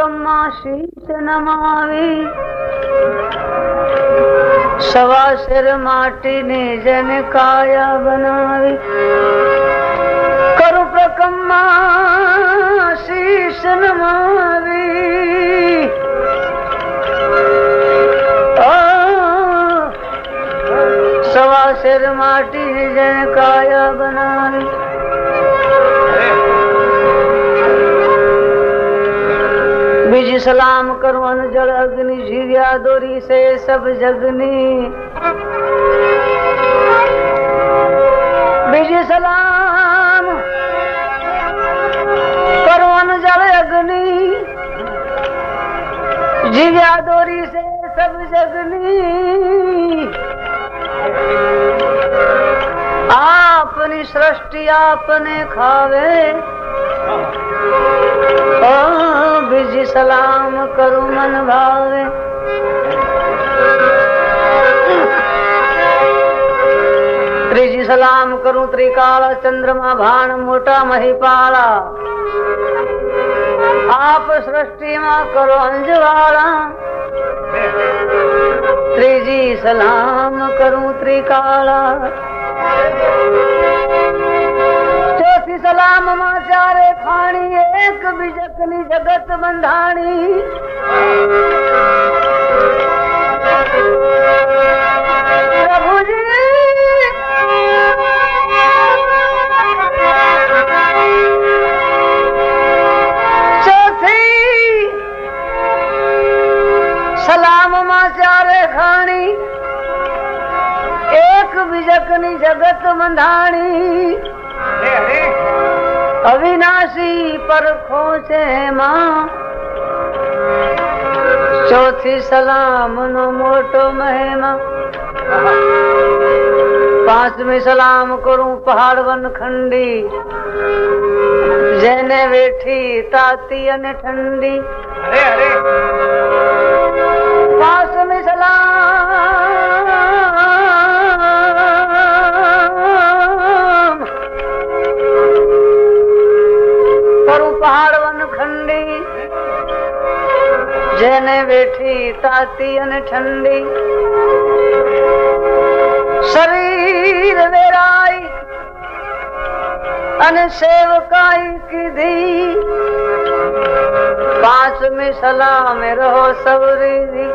कम्मा शीश नमावे। सवा सिर माटी ने जन काया बनावे। करु प्रकम्मा शीश नमावे। सवा सिर माटी ने जन काया बनावे। સલામ કરવાનું જળ અગ્નિ જીવ્યા દોરી છે સબ જગની બીજી સલામ કરવાનું જળ અગ્નિ જીવ્યા દોરી છે સબ જગની આપની સૃષ્ટિ આપને ખાવે बिज सलाम करू मन भावे। त्रिजी सलाम करू त्रिकाला चंद्रमा भान मोटा महिपाला। आप सृष्टि माँ करो अंजवाला। त्रिजी सलाम करू त्रिकाला। चौथी सलाम माँ चारे खानी है एक बिजकनी जगत बंधाणी प्रभु जी। चौथी। सलाम माँ चारे खाणी एक बिजकनी जगत बंधाणी अविनाशी पर खोजे माँ। चौथी सलाम नो मोटो महिमा। पांचवी सलाम करूँ पहाड़ वन खंडी। जैने वेठी ताती अन ठंडी। पांचवी सलाम જેને બેઠી તાતી અને ઠંડી. શરીર વેરાઈ અને સેવકાઈ કીધી. પાંચમી સલામે રહો સવરી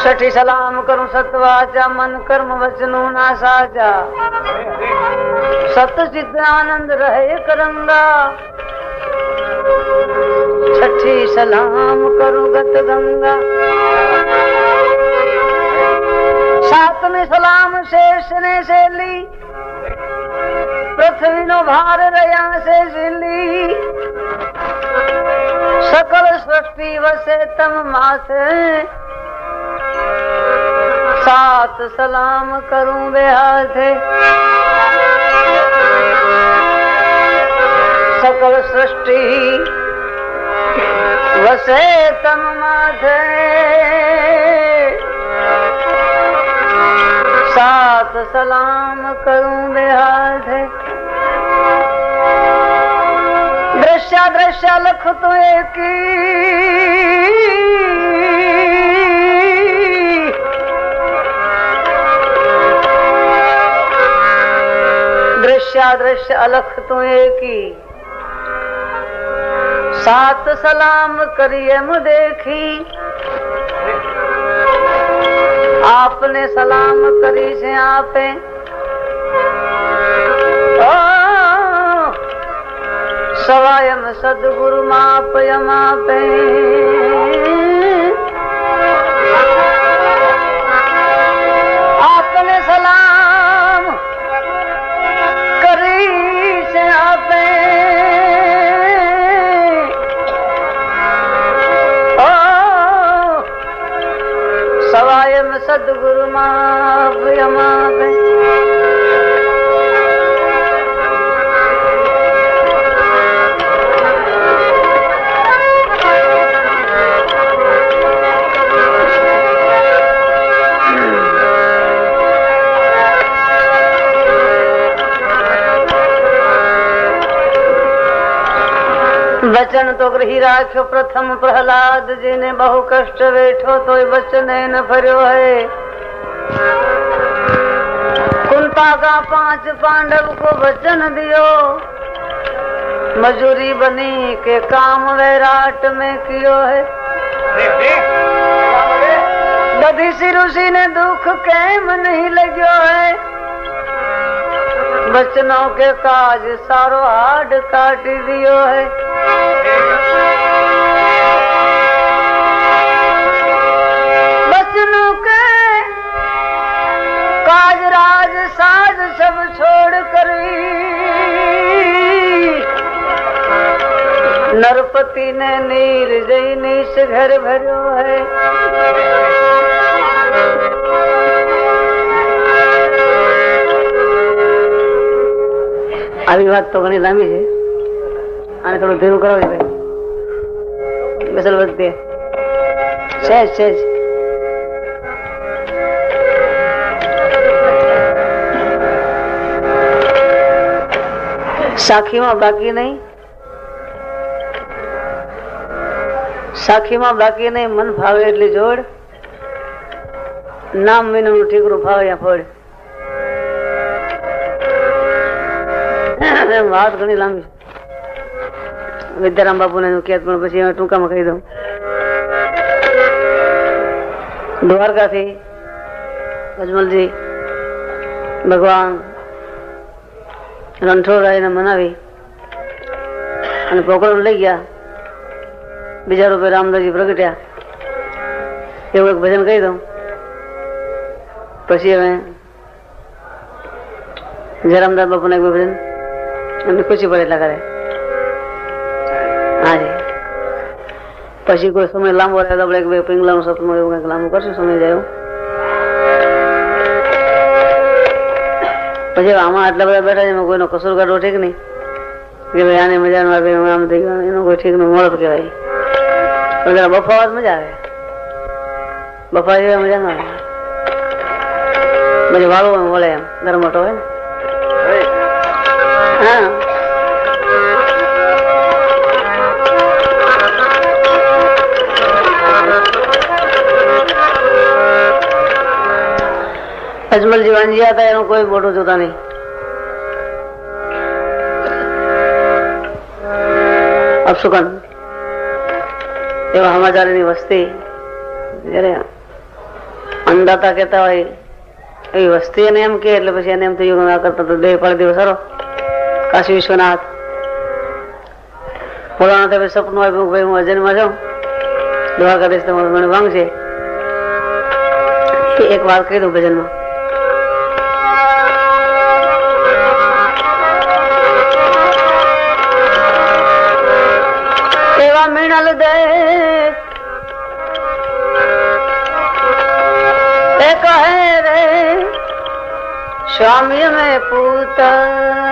છઠી સલામ કરું સતવાચા મન કર્મ વચનું ના સાચા સત ચિત્ત આનંદ રહે કરંગા छठी सलाम करूँ गत गंगा। सातवें सलाम शेष ने से ली पृथ्वी नो भार रया से झिली। सकल सृष्टि वसे तम मासे। सात सलाम करूँ बेहाथे। सकल सृष्टि वसे तन माधे साथ सलाम करूँ बेहाधे दृश्य दृश्य लख तो एक दृश्य अलख तो एक सात सलाम करिए देखी आपने सलाम करी से आपे। सवायम सदगुरु माप यमापे। सदगुरु मां માપ યમાપે वचन तो ग्रही राख्यो प्रथम प्रहलाद जी ने बहु कष्ट बैठो तो वचन न फरियो है कुंता का पांच पांडव को वचन दियो मजूरी बनी के काम वैराट में कियो है दधीसी ऋषि ने दुख कैम नहीं लग्यो है बचनों के काज सारो हाड काट दियो है नरपति ने नीर जई नीस घर भरो है આવી વાત તો ઘણી લાંબી છે આને થોડું ધીરું કરો ભાઈ ગઝલ વખતે સહેજ સહેજ સાખીમાં બાકી નહીં સાખીમાં બાકી નહીં, મન ફાવે એટલી જોડ. નામ વિનું ઠીકરું ફાવે ફળ. વાત ઘણી લાંબી વિદ્યારામ બાપુ ને ક્યાંક પણ પછી ટૂંકામાં કહી દઉં. દ્વારકાથી અજમલજી ભગવાન રણછોડરાયને મનાવી અને પોકળ લઈ ગયા. બીજા રૂપે રામદાસજી પ્રગટ્યા એવું એક ભજન કહી દઉં પછી હવે જયરામદાસ બાપુ ને એક ભજન એમને ખુશી પડે એટલા કરે હાજી પછી કોઈ સમય લાંબો રહે તો આપણે એક બે પિંગલાનું સપનું એવું કંઈક લાંબુ કરશું સમય જાય પછી આમાં આટલા બધા બેઠા છે એમાં કોઈનો કસૂર કાઢવો ઠીક નહીં કે ભાઈ આને મજા ન આવે આમ થઈ ગયું એનો કોઈ ઠીક નહીં મોડો કહેવાય પણ જરા બફાવા મજા આવે બફા જેવા મજા ના આવે પછી વાળવું વળે એમ ગરમટો હોય ને હા અજમલજી વાંજિયા હતા એનું કોઈ મોટું જોતા નહીં અપશુકન એવા સમાચારની વસ્તી. જયારે અંદાતા હોય, એવી વસ્તી એને એમ કે એટલે પછી એને એમ થયું ના કરતા દેહ પાડી દિવસ સારો. કાશી વિશ્વનાથ. ભોળાનાથ સપનું આપ્યું ભાઈ હું અજન્મમાં જાઉં દ્વારકાધીશ તમારું મને વાંગશે એક વાર કહી દઉં ભજનમાં. એવા મિણલ દે स्वामी में पूता।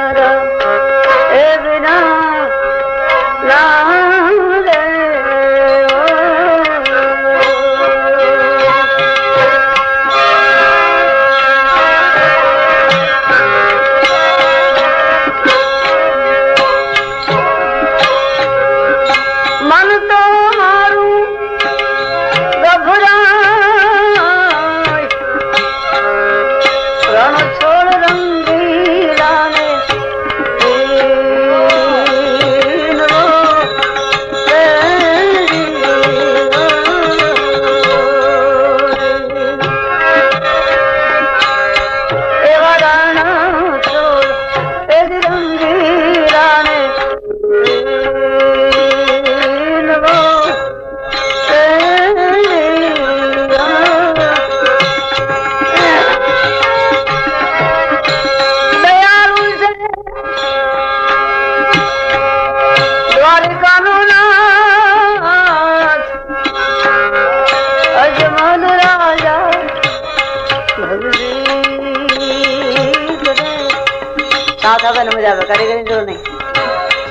जावे करेगा नहीं, ज़रूर नहीं।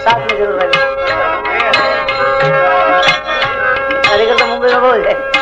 साथ में ज़रूर रहेगा कर तो मुंबई में बोल जाए।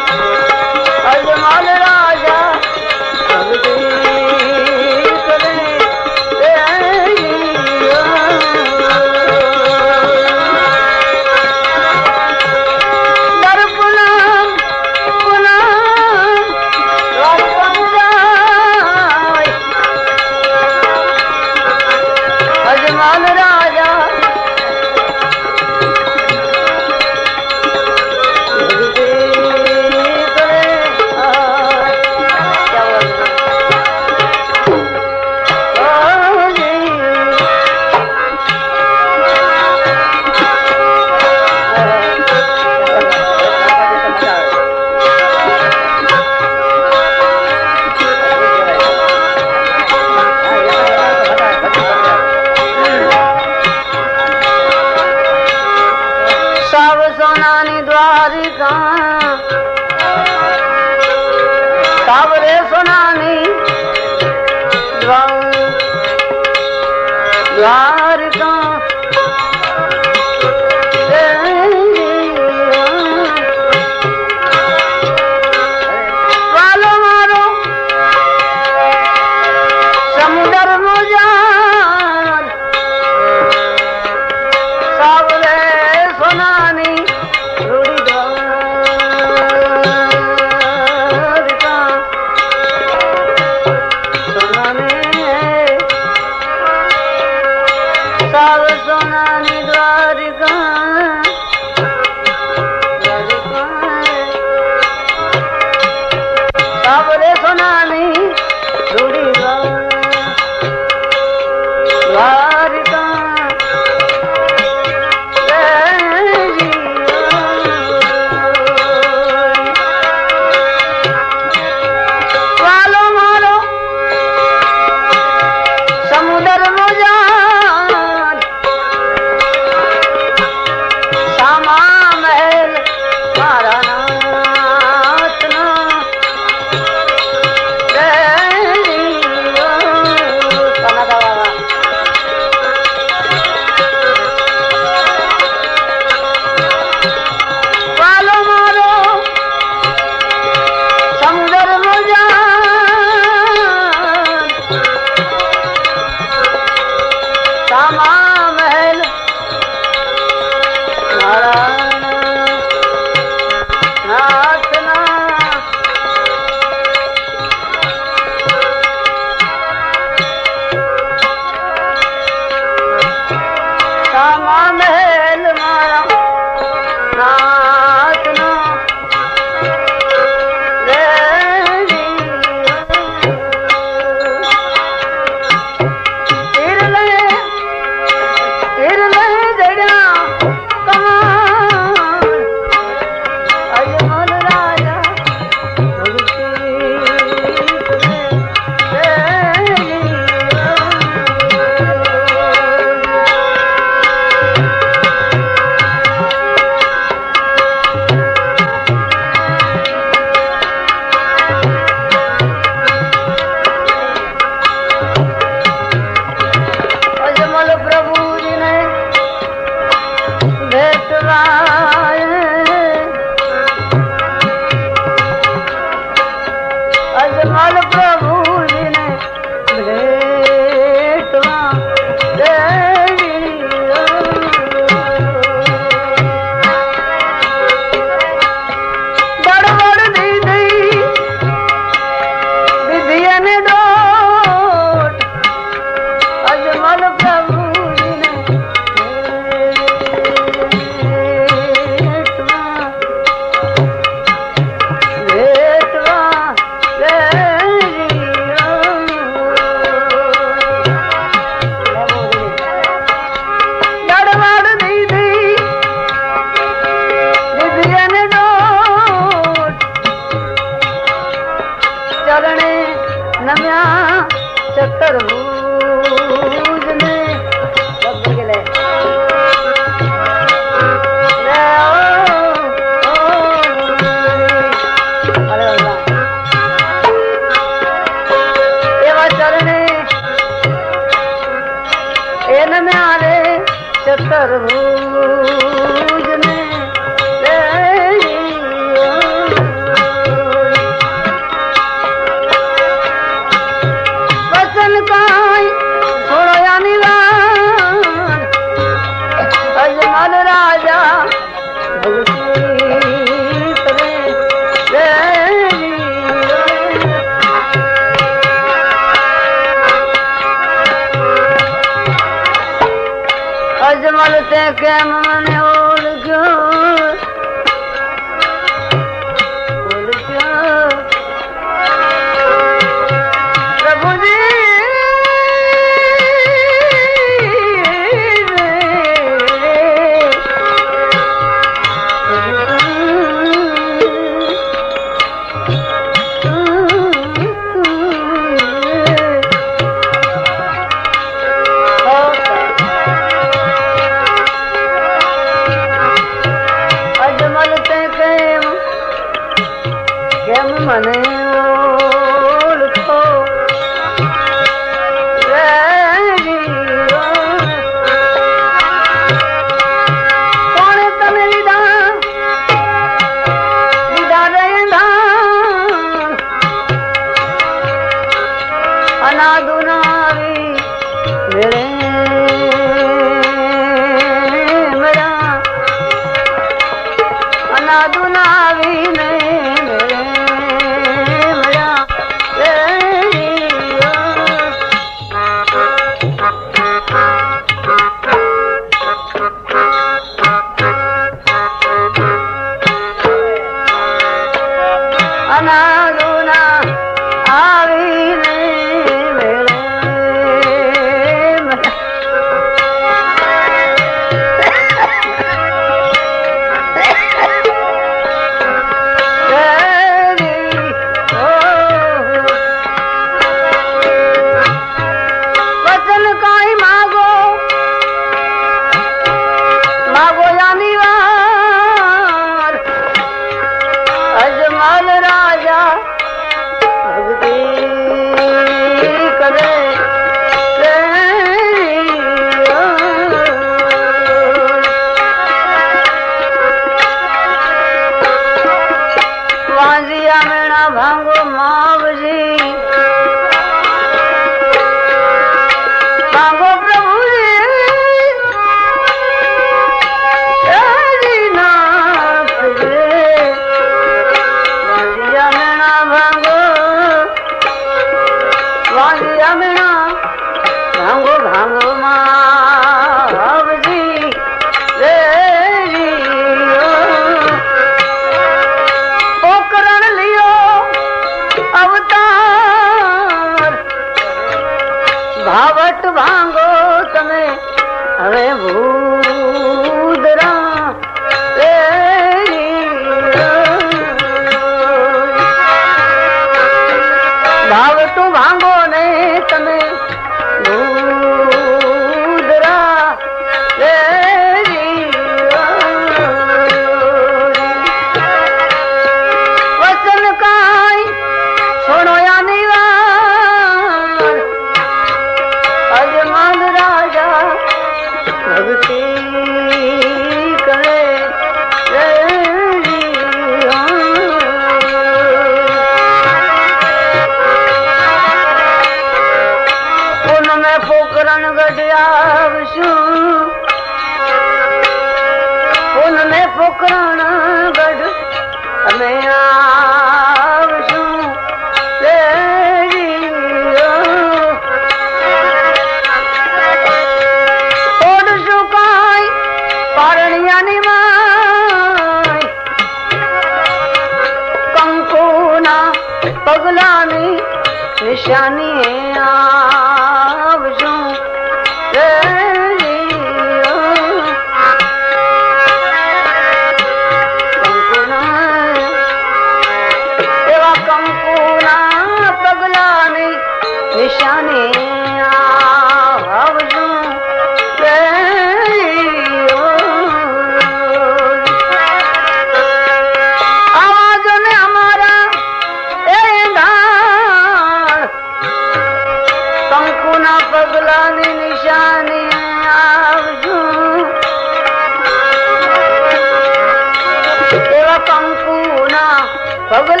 गढ़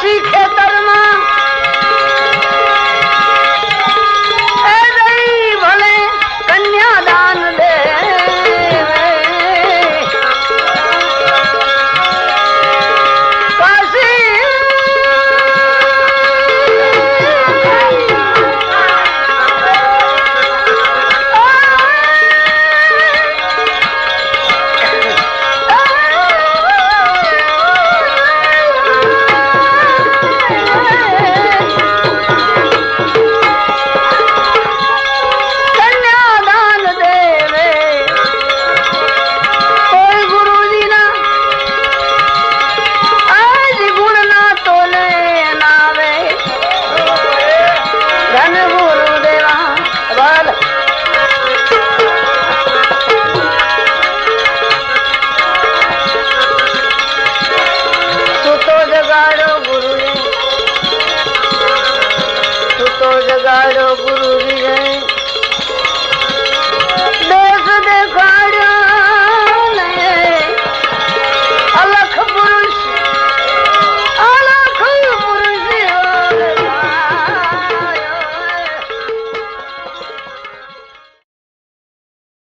শিখে